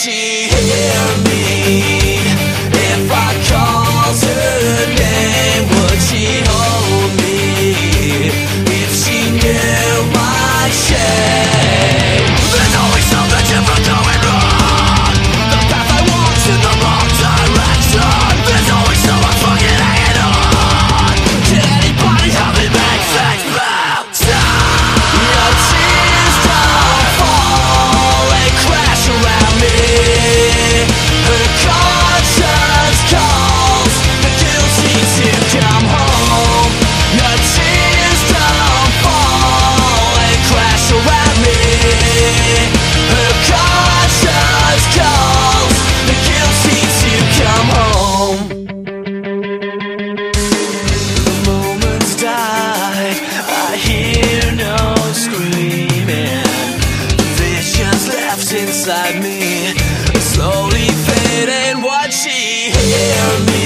she left inside me Slowly fading, would she hear me?